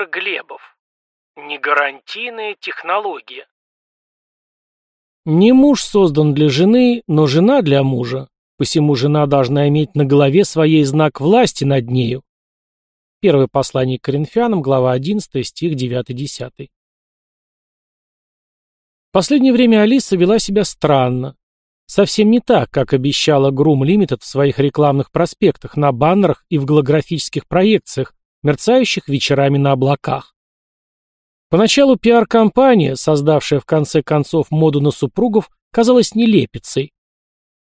Виктор Глебов. Негарантийная технология. Не муж создан для жены, но жена для мужа. Посему жена должна иметь на голове своей знак власти над нею. Первое послание к Коринфянам, глава 11, стих 9-10. В последнее время Алиса вела себя странно. Совсем не так, как обещала Groom Limited в своих рекламных проспектах, на баннерах и в голографических проекциях, мерцающих вечерами на облаках. Поначалу пиар-компания, создавшая в конце концов моду на супругов, казалась нелепицей.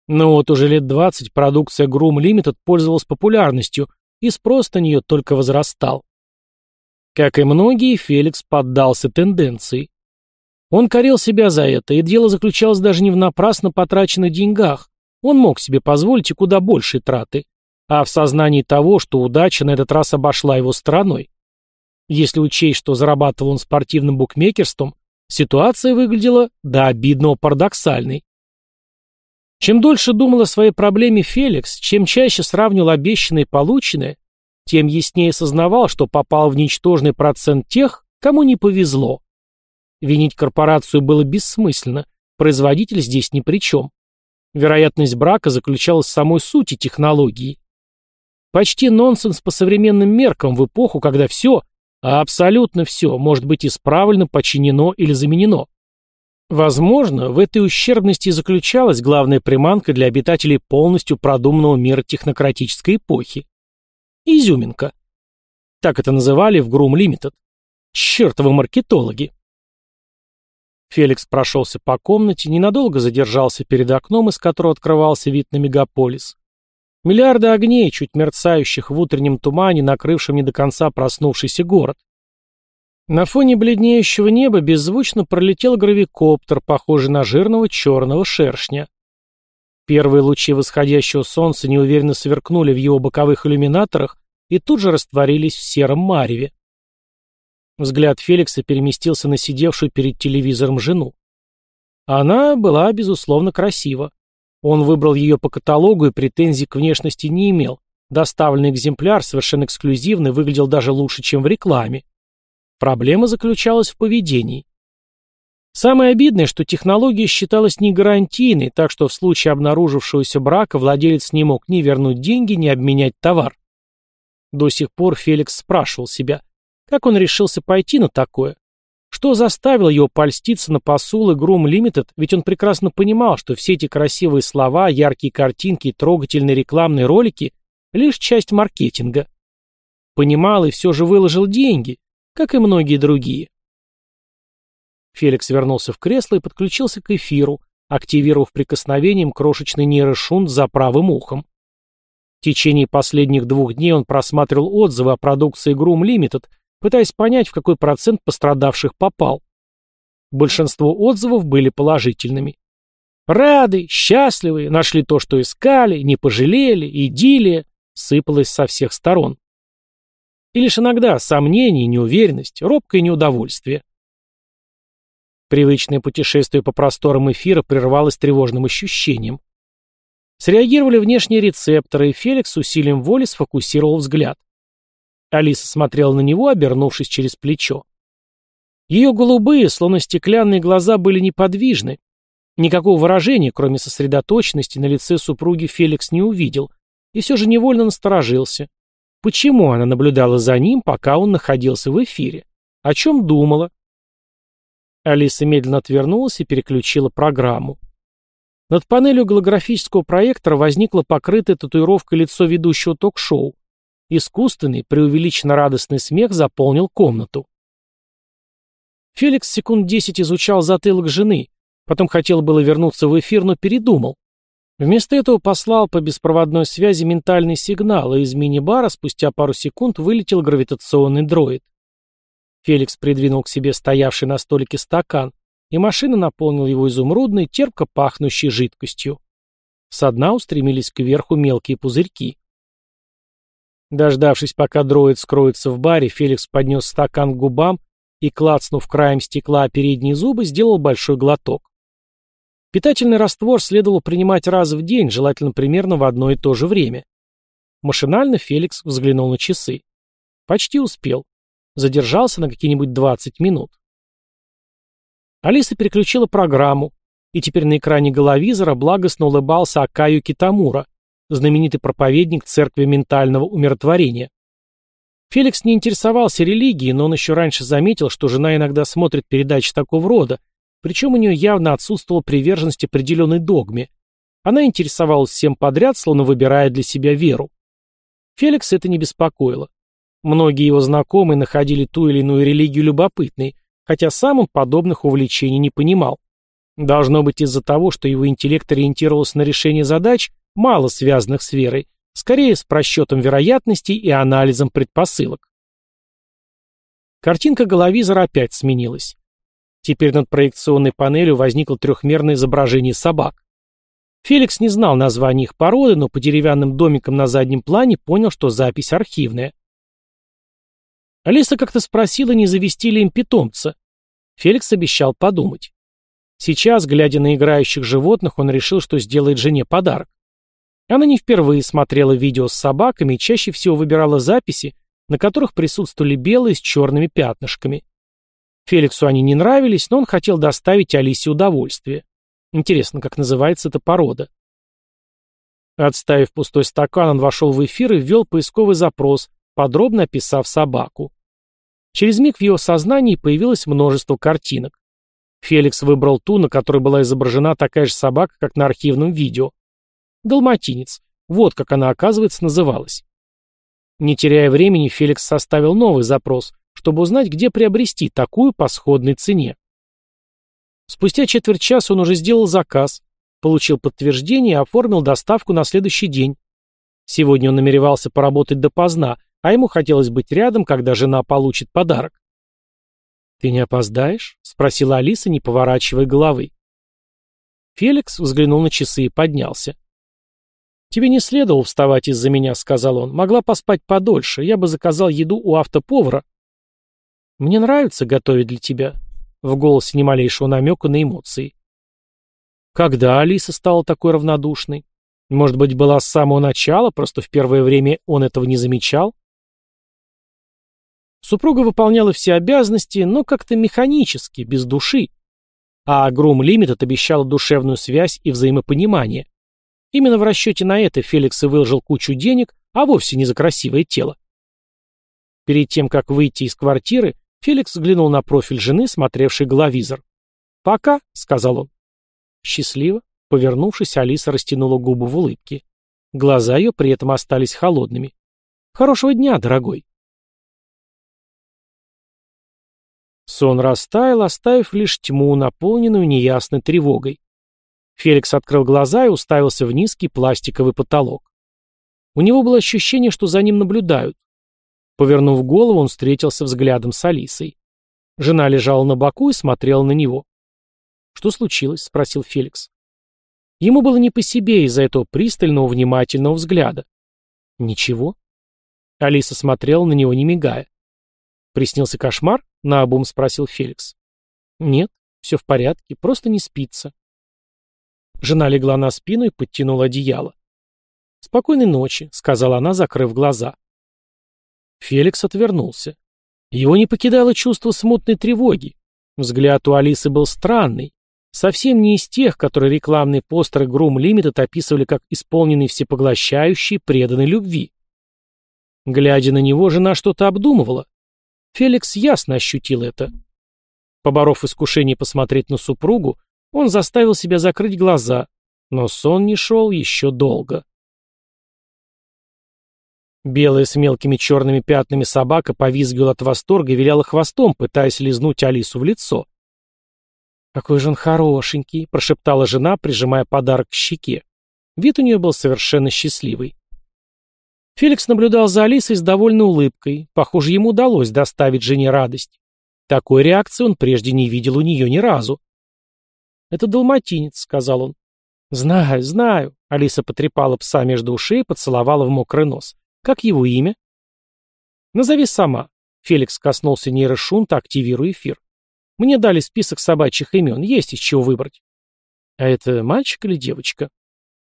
Но вот уже лет 20 продукция Groom Limited пользовалась популярностью, и спрос на нее только возрастал. Как и многие, Феликс поддался тенденции. Он корил себя за это, и дело заключалось даже не в напрасно потраченных деньгах. Он мог себе позволить и куда большие траты, а в сознании того, что удача на этот раз обошла его стороной. Если учесть, что зарабатывал он спортивным букмекерством, ситуация выглядела до обидного парадоксальной. Чем дольше думал о своей проблеме Феликс, чем чаще сравнивал обещанное и полученное, тем яснее сознавал, что попал в ничтожный процент тех, кому не повезло. Винить корпорацию было бессмысленно, производитель здесь ни при чем. Вероятность брака заключалась в самой сути технологии. Почти нонсенс по современным меркам в эпоху, когда все, а абсолютно все, может быть исправлено, починено или заменено. Возможно, в этой ущербности заключалась главная приманка для обитателей полностью продуманного мира технократической эпохи. Изюминка. Так это называли в Groom Limited. Чертовы маркетологи. Феликс прошелся по комнате, ненадолго задержался перед окном, из которого открывался вид на мегаполис. Миллиарды огней, чуть мерцающих в утреннем тумане, накрывшем не до конца проснувшийся город. На фоне бледнеющего неба беззвучно пролетел гравикоптер, похожий на жирного черного шершня. Первые лучи восходящего солнца неуверенно сверкнули в его боковых иллюминаторах и тут же растворились в сером мареве. Взгляд Феликса переместился на сидевшую перед телевизором жену. Она была, безусловно, красива. Он выбрал ее по каталогу и претензий к внешности не имел. Доставленный экземпляр, совершенно эксклюзивный, выглядел даже лучше, чем в рекламе. Проблема заключалась в поведении. Самое обидное, что технология считалась не гарантийной, так что в случае обнаружившегося брака владелец не мог ни вернуть деньги, ни обменять товар. До сих пор Феликс спрашивал себя, как он решился пойти на такое? Что заставило его польститься на посулы Groom Limited, ведь он прекрасно понимал, что все эти красивые слова, яркие картинки трогательные рекламные ролики – лишь часть маркетинга. Понимал и все же выложил деньги, как и многие другие. Феликс вернулся в кресло и подключился к эфиру, активировав прикосновением крошечный нейрошунт за правым ухом. В течение последних двух дней он просматривал отзывы о продукции Groom Limited, пытаясь понять, в какой процент пострадавших попал. Большинство отзывов были положительными. Рады, счастливые, нашли то, что искали, не пожалели, идиллия сыпалась со всех сторон. И лишь иногда сомнения, неуверенность, робкое неудовольствие. Привычное путешествие по просторам эфира прервалось тревожным ощущением. Среагировали внешние рецепторы, и Феликс усилием воли сфокусировал взгляд. Алиса смотрела на него, обернувшись через плечо. Ее голубые, словно стеклянные глаза были неподвижны. Никакого выражения, кроме сосредоточенности, на лице супруги Феликс не увидел, и все же невольно насторожился. Почему она наблюдала за ним, пока он находился в эфире? О чем думала? Алиса медленно отвернулась и переключила программу. Над панелью голографического проектора возникло покрытое татуировкой лицо ведущего ток-шоу. Искусственный, преувеличенно радостный смех заполнил комнату. Феликс секунд десять изучал затылок жены, потом хотел было вернуться в эфир, но передумал. Вместо этого послал по беспроводной связи ментальный сигнал, и из мини-бара спустя пару секунд вылетел гравитационный дроид. Феликс придвинул к себе стоявший на столике стакан, и машина наполнила его изумрудной, терпко пахнущей жидкостью. Со дна устремились кверху мелкие пузырьки. Дождавшись, пока дроид скроется в баре, Феликс поднес стакан к губам и, клацнув краем стекла передние зубы, сделал большой глоток. Питательный раствор следовало принимать раз в день, желательно примерно в одно и то же время. Машинально Феликс взглянул на часы. Почти успел. задержался на какие-нибудь 20 минут. Алиса переключила программу, и теперь на экране головизора благостно улыбался Акаю Китамура, знаменитый проповедник церкви ментального умиротворения. Феликс не интересовался религией, но он еще раньше заметил, что жена иногда смотрит передачи такого рода, причем у нее явно отсутствовала приверженность определенной догме. Она интересовалась всем подряд, словно выбирая для себя веру. Феликс это не беспокоило. Многие его знакомые находили ту или иную религию любопытной, хотя сам он подобных увлечений не понимал. Должно быть из-за того, что его интеллект ориентировался на решение задач, мало связанных с верой, скорее с просчетом вероятностей и анализом предпосылок. Картинка головизора опять сменилась. Теперь над проекционной панелью возникло трехмерное изображение собак. Феликс не знал названия их породы, но по деревянным домикам на заднем плане понял, что запись архивная. Алиса как-то спросила, не завести ли им питомца. Феликс обещал подумать. Сейчас, глядя на играющих животных, он решил, что сделает жене подарок. Она не впервые смотрела видео с собаками и чаще всего выбирала записи, на которых присутствовали белые с черными пятнышками. Феликсу они не нравились, но он хотел доставить Алисе удовольствие. Интересно, как называется эта порода? Отставив пустой стакан, он вошел в эфир и ввел поисковый запрос, подробно описав собаку. Через миг в его сознании появилось множество картинок. Феликс выбрал ту, на которой была изображена такая же собака, как на архивном видео. Далматинец. Вот как она, оказывается, называлась. Не теряя времени, Феликс составил новый запрос, чтобы узнать, где приобрести такую по сходной цене. Спустя четверть часа он уже сделал заказ, получил подтверждение и оформил доставку на следующий день. Сегодня он намеревался поработать допоздна, а ему хотелось быть рядом, когда жена получит подарок. «Ты не опоздаешь?» — спросила Алиса, не поворачивая головы. Феликс взглянул на часы и поднялся. «Тебе не следовало вставать из-за меня», — сказал он. «Могла поспать подольше. Я бы заказал еду у автоповара». «Мне нравится готовить для тебя». В голосе ни малейшего намека на эмоции. Когда Алиса стала такой равнодушной? Может быть, была с самого начала, просто в первое время он этого не замечал? Супруга выполняла все обязанности, но как-то механически, без души. А Грум Лимитед обещала душевную связь и взаимопонимание. Именно в расчете на это Феликс и выложил кучу денег, а вовсе не за красивое тело. Перед тем, как выйти из квартиры, Феликс взглянул на профиль жены, смотревшей головизор. «Пока», — сказал он. Счастливо. Повернувшись, Алиса растянула губы в улыбке. Глаза ее при этом остались холодными. «Хорошего дня, дорогой». Сон растаял, оставив лишь тьму, наполненную неясной тревогой. Феликс открыл глаза и уставился в низкий пластиковый потолок. У него было ощущение, что за ним наблюдают. Повернув голову, он встретился взглядом с Алисой. Жена лежала на боку и смотрела на него. «Что случилось?» — спросил Феликс. Ему было не по себе из-за этого пристального, внимательного взгляда. «Ничего?» Алиса смотрела на него, не мигая. «Приснился кошмар?» — наобум спросил Феликс. «Нет, все в порядке, просто не спится». Жена легла на спину и подтянула одеяло. «Спокойной ночи», — сказала она, закрыв глаза. Феликс отвернулся. Его не покидало чувство смутной тревоги. Взгляд у Алисы был странный. Совсем не из тех, которые рекламные постеры Groom Limited описывали как исполненные всепоглощающие преданной любви. Глядя на него, жена что-то обдумывала. Феликс ясно ощутил это. Поборов искушение посмотреть на супругу, он заставил себя закрыть глаза, но сон не шел еще долго. Белая с мелкими черными пятнами собака повизгивала от восторга и виляла хвостом, пытаясь лизнуть Алису в лицо. «Какой же он хорошенький!» — прошептала жена, прижимая подарок к щеке. Вид у нее был совершенно счастливый. Феликс наблюдал за Алисой с довольной улыбкой. Похоже, ему удалось доставить жене радость. Такой реакции он прежде не видел у нее ни разу. «Это далматинец», — сказал он. «Знаю, знаю», — Алиса потрепала пса между ушей и поцеловала в мокрый нос. «Как его имя?» «Назови сама». Феликс коснулся нейрошунта, активируя эфир. «Мне дали список собачьих имен, есть из чего выбрать». «А это мальчик или девочка?»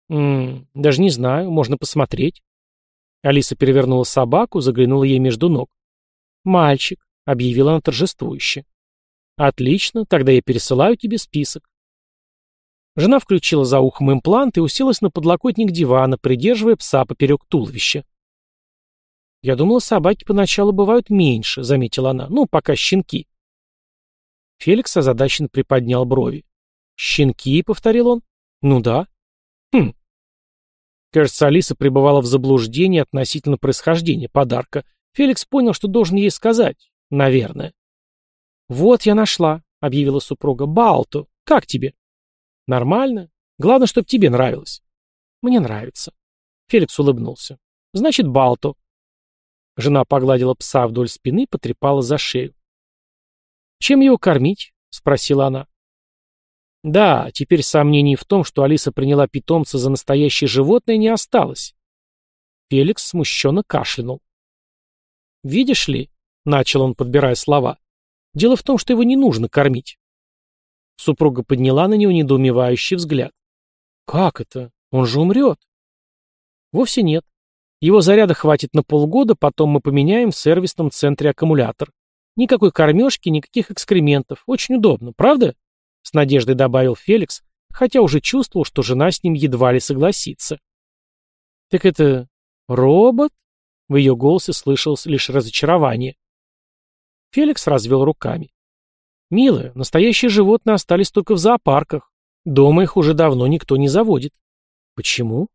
«М -м, «Даже не знаю, можно посмотреть». Алиса перевернула собаку, заглянула ей между ног. «Мальчик. объявила она торжествующе. Отлично, тогда я пересылаю тебе список. Жена включила за ухом имплант и уселась на подлокотник дивана, придерживая пса поперек туловища. «Я думала, собаки поначалу бывают меньше», — заметила она. «Ну, пока щенки». Феликс озадаченно приподнял брови. «Щенки?» — повторил он. «Ну да». «Хм». Кажется, Алиса пребывала в заблуждении относительно происхождения подарка. Феликс понял, что должен ей сказать. Наверное. «Вот я нашла», — объявила супруга. «Балту. Как тебе?» Нормально. Главное, чтобы тебе нравилось. Мне нравится. Феликс улыбнулся. Значит, Балто. Жена погладила пса вдоль спины, потрепала за шею. «Чем его кормить?» — спросила она. Да, теперь сомнений в том, что Алиса приняла питомца за настоящее животное, не осталось. Феликс смущенно кашлянул. «Видишь ли», — начал он, подбирая слова, — «дело в том, что его не нужно кормить. Супруга подняла на него недоумевающий взгляд. «Как это? Он же умрет!» «Вовсе нет. Его заряда хватит на полгода, потом мы поменяем в сервисном центре аккумулятор. Никакой кормежки, никаких экскрементов. Очень удобно, правда?» С надеждой добавил Феликс, хотя уже чувствовал, что жена с ним едва ли согласится. «Так это робот?» В ее голосе слышалось лишь разочарование. Феликс развел руками. Милая, настоящие животные остались только в зоопарках. Дома их уже давно никто не заводит. Почему?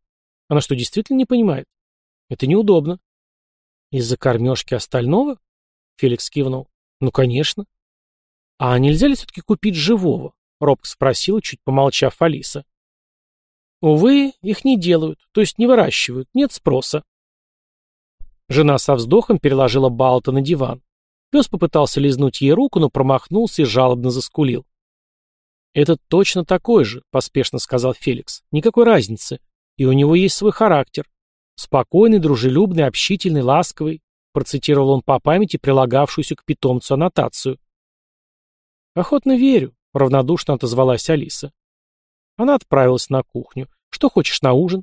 Она что, действительно не понимает? Это неудобно. Из-за кормежки остального? Феликс кивнул. Ну, конечно. А нельзя ли все-таки купить живого? Робко спросила, чуть помолчав Алиса. Увы, их не делают, то есть не выращивают, нет спроса. Жена со вздохом переложила Балта на диван. Пес попытался лизнуть ей руку, но промахнулся и жалобно заскулил. «Это точно такой же», — поспешно сказал Феликс. «Никакой разницы. И у него есть свой характер. Спокойный, дружелюбный, общительный, ласковый», — процитировал он по памяти прилагавшуюся к питомцу аннотацию. «Охотно верю», — равнодушно отозвалась Алиса. Она отправилась на кухню. «Что хочешь на ужин?»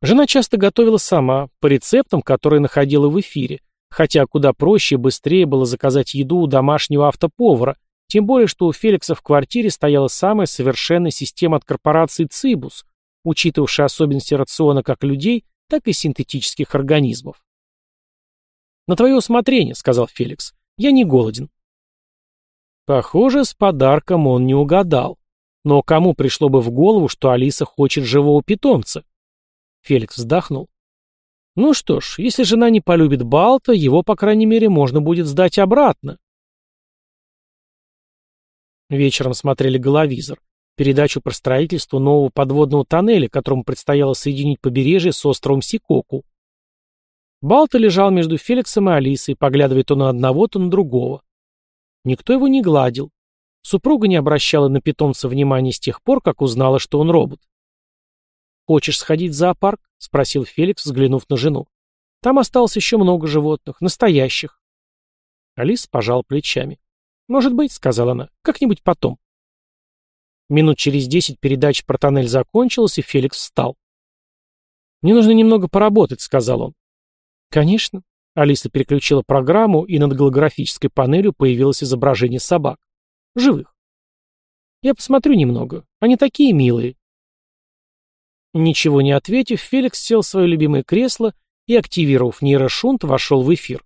Жена часто готовила сама, по рецептам, которые находила в эфире, Хотя куда проще и быстрее было заказать еду у домашнего автоповара, тем более, что у Феликса в квартире стояла самая совершенная система от корпорации «Цибус», учитывавшая особенности рациона как людей, так и синтетических организмов. «На твое усмотрение», — сказал Феликс. «Я не голоден». Похоже, с подарком он не угадал. Но кому пришло бы в голову, что Алиса хочет живого питомца? Феликс вздохнул. Ну что ж, если жена не полюбит Балта, его, по крайней мере, можно будет сдать обратно. Вечером смотрели «Головизор», передачу про строительство нового подводного тоннеля, которому предстояло соединить побережье с островом Сикоку. Балта лежал между Феликсом и Алисой, поглядывая то на одного, то на другого. Никто его не гладил. Супруга не обращала на питомца внимания с тех пор, как узнала, что он робот. «Хочешь сходить в зоопарк?» — спросил Феликс, взглянув на жену. «Там осталось еще много животных, настоящих». Алис пожал плечами. «Может быть», — сказала она, — «как-нибудь потом». Минут через десять передача про тоннель закончилась, и Феликс встал. «Мне нужно немного поработать», — сказал он. «Конечно». Алиса переключила программу, и над голографической панелью появилось изображение собак. Живых. «Я посмотрю немного. Они такие милые», Ничего не ответив, Феликс сел в свое любимое кресло и, активировав нейрошунт, вошел в эфир.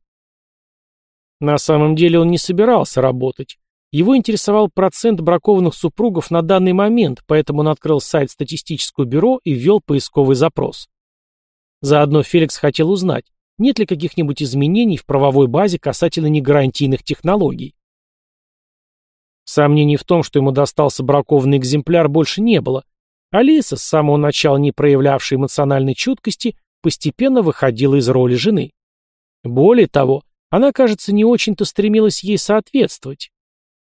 На самом деле он не собирался работать. Его интересовал процент бракованных супругов на данный момент, поэтому он открыл сайт статистического бюро и ввел поисковый запрос. Заодно Феликс хотел узнать, нет ли каких-нибудь изменений в правовой базе касательно негарантийных технологий. Сомнений в том, что ему достался бракованный экземпляр, больше не было, Алиса, с самого начала не проявлявшая эмоциональной чуткости, постепенно выходила из роли жены. Более того, она, кажется, не очень-то стремилась ей соответствовать.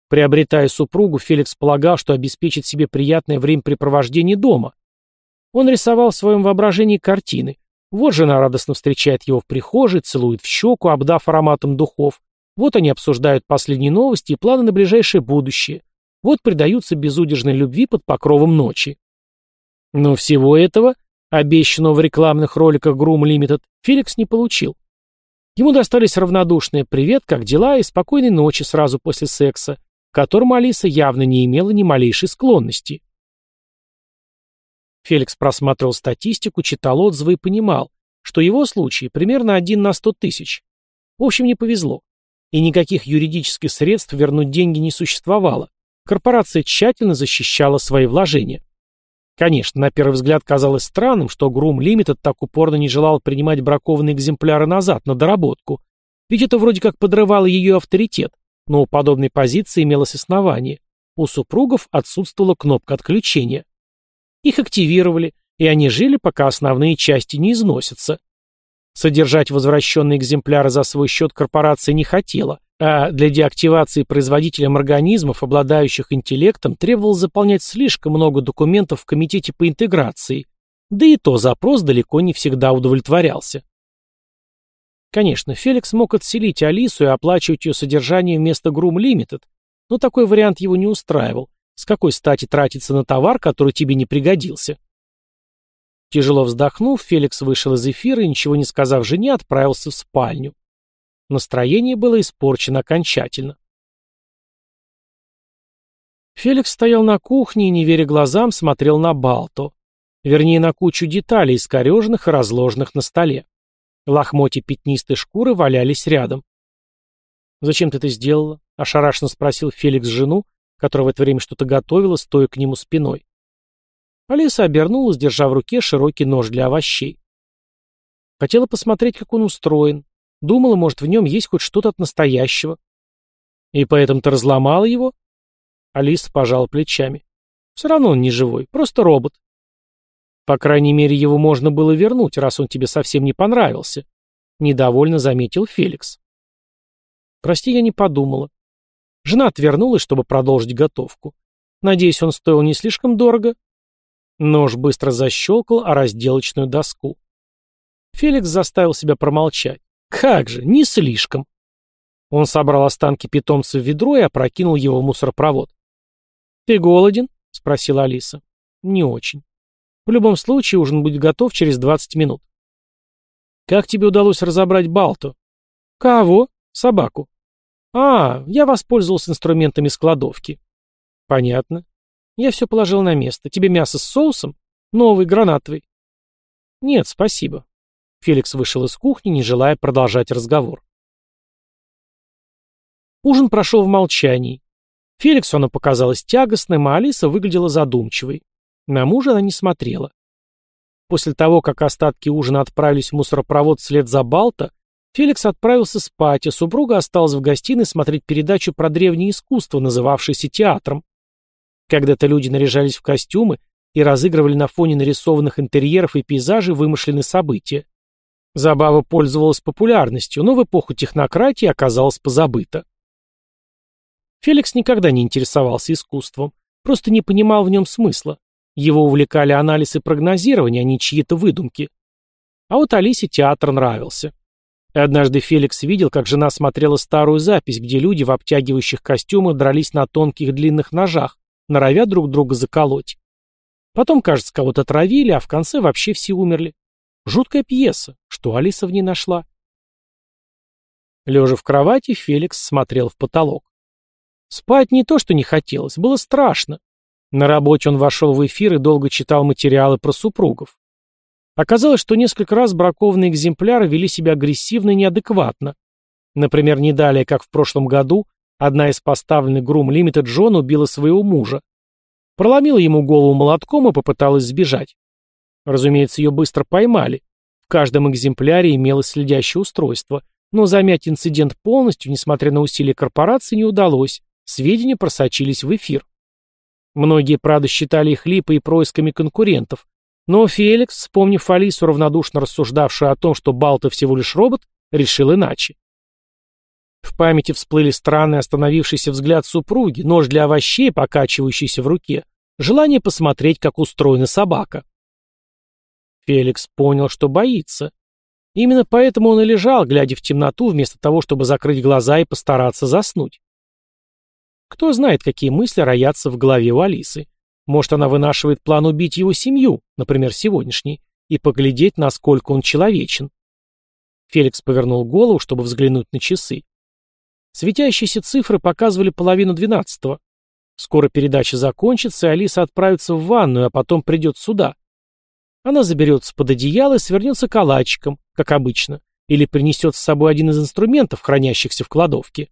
Приобретая супругу, Феликс полагал, что обеспечит себе приятное времяпрепровождение дома. Он рисовал в своем воображении картины. Вот жена радостно встречает его в прихожей, целует в щеку, обдав ароматом духов. Вот они обсуждают последние новости и планы на ближайшее будущее. Вот предаются безудержной любви под покровом ночи. Но всего этого, обещанного в рекламных роликах Groom Limited, Феликс не получил. Ему достались равнодушные «привет, как дела» и спокойной ночи сразу после секса, к которому Алиса явно не имела ни малейшей склонности. Феликс просматривал статистику, читал отзывы и понимал, что его случай примерно один на сто тысяч. В общем, не повезло. И никаких юридических средств вернуть деньги не существовало. Корпорация тщательно защищала свои вложения. Конечно, на первый взгляд казалось странным, что Грум Лимитед так упорно не желал принимать бракованные экземпляры назад на доработку. Ведь это вроде как подрывало ее авторитет, но у подобной позиции имелось основание. У супругов отсутствовала кнопка отключения. Их активировали, и они жили, пока основные части не износятся. Содержать возвращенные экземпляры за свой счет корпорация не хотела, а для деактивации производителям организмов, обладающих интеллектом, требовалось заполнять слишком много документов в комитете по интеграции, да и то запрос далеко не всегда удовлетворялся. Конечно, Феликс мог отселить Алису и оплачивать ее содержание вместо Groom Limited, но такой вариант его не устраивал. С какой стати тратиться на товар, который тебе не пригодился? Тяжело вздохнув, Феликс вышел из эфира и, ничего не сказав жене, отправился в спальню. Настроение было испорчено окончательно. Феликс стоял на кухне и, не веря глазам, смотрел на Балто. Вернее, на кучу деталей, искореженных и разложенных на столе. Лохмотья пятнистой шкуры валялись рядом. «Зачем ты это сделала?» — ошарашенно спросил Феликс жену, которая в это время что-то готовила, стоя к нему спиной. Алиса обернулась, держа в руке широкий нож для овощей. Хотела посмотреть, как он устроен. Думала, может, в нем есть хоть что-то от настоящего. И поэтому ты разломала его? Алиса пожала плечами. Все равно он не живой, просто робот. По крайней мере, его можно было вернуть, раз он тебе совсем не понравился. Недовольно заметил Феликс. Прости, я не подумала. Жена отвернулась, чтобы продолжить готовку. Надеюсь, он стоил не слишком дорого. Нож быстро защелкал о разделочную доску. Феликс заставил себя промолчать. Как же, не слишком. Он собрал останки питомца в ведро и опрокинул его в мусоропровод. «Ты голоден?» — спросила Алиса. «Не очень. В любом случае, ужин будет готов через 20 минут». «Как тебе удалось разобрать Балту?» «Кого?» «Собаку». «А, я воспользовался инструментами складовки». «Понятно. Я все положил на место. Тебе мясо с соусом? Новый, гранатовый. Нет, спасибо. Феликс вышел из кухни, не желая продолжать разговор. Ужин прошел в молчании. Феликсу оно показалось тягостным, а Алиса выглядела задумчивой. На мужа она не смотрела. После того, как остатки ужина отправились в мусоропровод вслед за Балта, Феликс отправился спать, а супруга осталась в гостиной смотреть передачу про древнее искусство, называвшееся театром. Когда-то люди наряжались в костюмы и разыгрывали на фоне нарисованных интерьеров и пейзажей вымышленные события. Забава пользовалась популярностью, но в эпоху технократии оказалась позабыта. Феликс никогда не интересовался искусством, просто не понимал в нем смысла. Его увлекали анализ и прогнозирование, а не чьи-то выдумки. А вот Алисе театр нравился. И однажды Феликс видел, как жена смотрела старую запись, где люди в обтягивающих костюмах дрались на тонких длинных ножах, норовя друг друга заколоть. Потом, кажется, кого-то травили, а в конце вообще все умерли. Жуткая пьеса. Что Алиса в ней нашла? Лежа в кровати, Феликс смотрел в потолок. Спать не то, что не хотелось, было страшно. На работе он вошел в эфир и долго читал материалы про супругов. Оказалось, что несколько раз бракованные экземпляры вели себя агрессивно и неадекватно. Например, не далее, как в прошлом году, Одна из поставленных Грум Лимитед Джон убила своего мужа. Проломила ему голову молотком и попыталась сбежать. Разумеется, ее быстро поймали. В каждом экземпляре имелось следящее устройство, но замять инцидент полностью, несмотря на усилия корпорации, не удалось. Сведения просочились в эфир. Многие, правда, считали их липой и происками конкурентов. Но Феликс, вспомнив Алису, равнодушно рассуждавшую о том, что Балта всего лишь робот, решил иначе. В памяти всплыли странный остановившийся взгляд супруги, нож для овощей, покачивающийся в руке, желание посмотреть, как устроена собака. Феликс понял, что боится. Именно поэтому он и лежал, глядя в темноту, вместо того, чтобы закрыть глаза и постараться заснуть. Кто знает, какие мысли роятся в голове у Алисы. Может, она вынашивает план убить его семью, например, сегодняшний, и поглядеть, насколько он человечен. Феликс повернул голову, чтобы взглянуть на часы. Светящиеся цифры показывали половину двенадцатого. Скоро передача закончится, и Алиса отправится в ванную, а потом придет сюда. Она заберется под одеяло и свернется калачиком, как обычно, или принесет с собой один из инструментов, хранящихся в кладовке.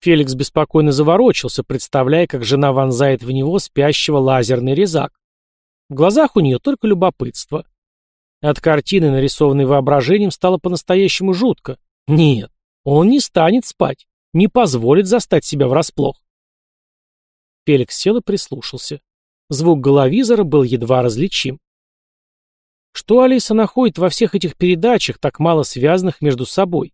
Феликс беспокойно заворочился, представляя, как жена вонзает в него спящего лазерный резак. В глазах у нее только любопытство. От картины, нарисованной воображением, стало по-настоящему жутко. Нет, он не станет спать, не позволит застать себя врасплох. Феликс сел и прислушался. Звук головизора был едва различим. Что Алиса находит во всех этих передачах, так мало связанных между собой?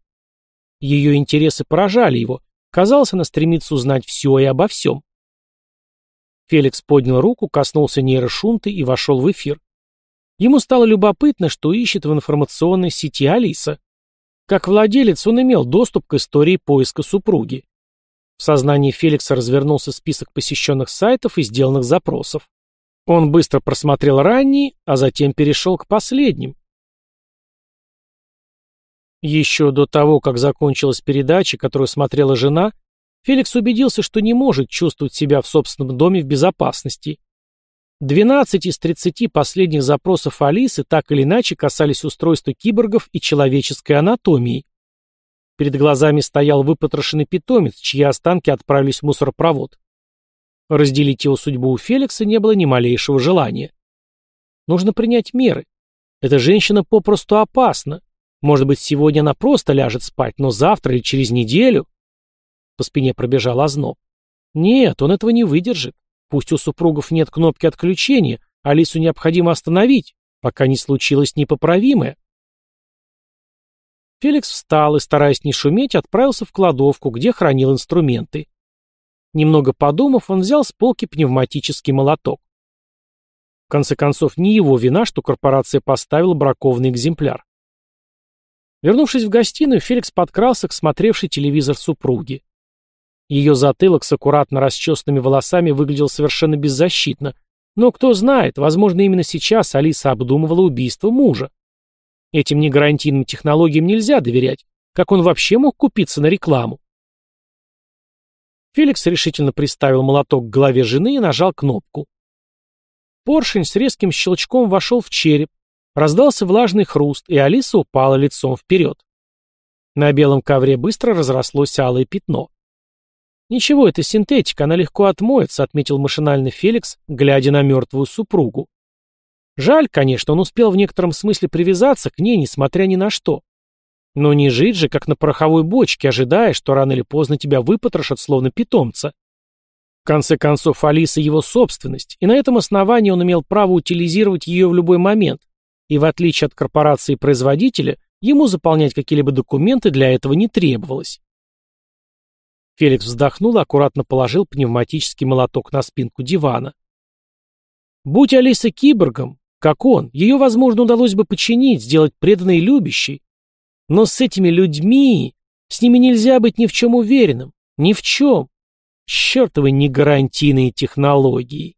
Ее интересы поражали его. Казалось, она стремится узнать все и обо всем. Феликс поднял руку, коснулся нейрошунты и вошел в эфир. Ему стало любопытно, что ищет в информационной сети Алиса. Как владелец он имел доступ к истории поиска супруги. В сознании Феликса развернулся список посещенных сайтов и сделанных запросов. Он быстро просмотрел ранние, а затем перешел к последним. Еще до того, как закончилась передача, которую смотрела жена, Феликс убедился, что не может чувствовать себя в собственном доме в безопасности. 12 из 30 последних запросов Алисы так или иначе касались устройства киборгов и человеческой анатомии. Перед глазами стоял выпотрошенный питомец, чьи останки отправились в мусоропровод. Разделить его судьбу у Феликса не было ни малейшего желания. Нужно принять меры. Эта женщина попросту опасна. Может быть, сегодня она просто ляжет спать, но завтра или через неделю... По спине пробежал озноб. Нет, он этого не выдержит. Пусть у супругов нет кнопки отключения, Алису необходимо остановить, пока не случилось непоправимое. Феликс встал и, стараясь не шуметь, отправился в кладовку, где хранил инструменты. Немного подумав, он взял с полки пневматический молоток. В конце концов, не его вина, что корпорация поставила бракованный экземпляр. Вернувшись в гостиную, Феликс подкрался к смотревшей телевизор супруги. Ее затылок с аккуратно расчесанными волосами выглядел совершенно беззащитно. Но кто знает, возможно, именно сейчас Алиса обдумывала убийство мужа. Этим негарантийным технологиям нельзя доверять. Как он вообще мог купиться на рекламу? Феликс решительно приставил молоток к голове жены и нажал кнопку. Поршень с резким щелчком вошел в череп, раздался влажный хруст, и Алиса упала лицом вперед. На белом ковре быстро разрослось алое пятно. «Ничего, это синтетика, она легко отмоется», — отметил машинально Феликс, глядя на мертвую супругу. Жаль, конечно, он успел в некотором смысле привязаться к ней, несмотря ни на что. Но не жить же, как на пороховой бочке, ожидая, что рано или поздно тебя выпотрошат, словно питомца. В конце концов, Алиса его собственность, и на этом основании он имел право утилизировать ее в любой момент, и в отличие от корпорации-производителя, ему заполнять какие-либо документы для этого не требовалось. Феликс вздохнул и аккуратно положил пневматический молоток на спинку дивана. Будь Алиса киборгом, как он, ее, возможно, удалось бы починить, сделать преданной и любящей. Но с этими людьми, с ними нельзя быть ни в чем уверенным, ни в чем. Чертовы негарантийные технологии.